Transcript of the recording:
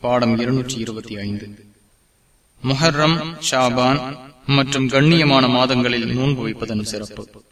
பாடம் இருநூற்றி இருபத்தி ஐந்து. முஹர்ரம் ஷாபான் மற்றும் கண்ணியமான மாதங்களில் நோன்பு வைப்பதன் சிறப்பு.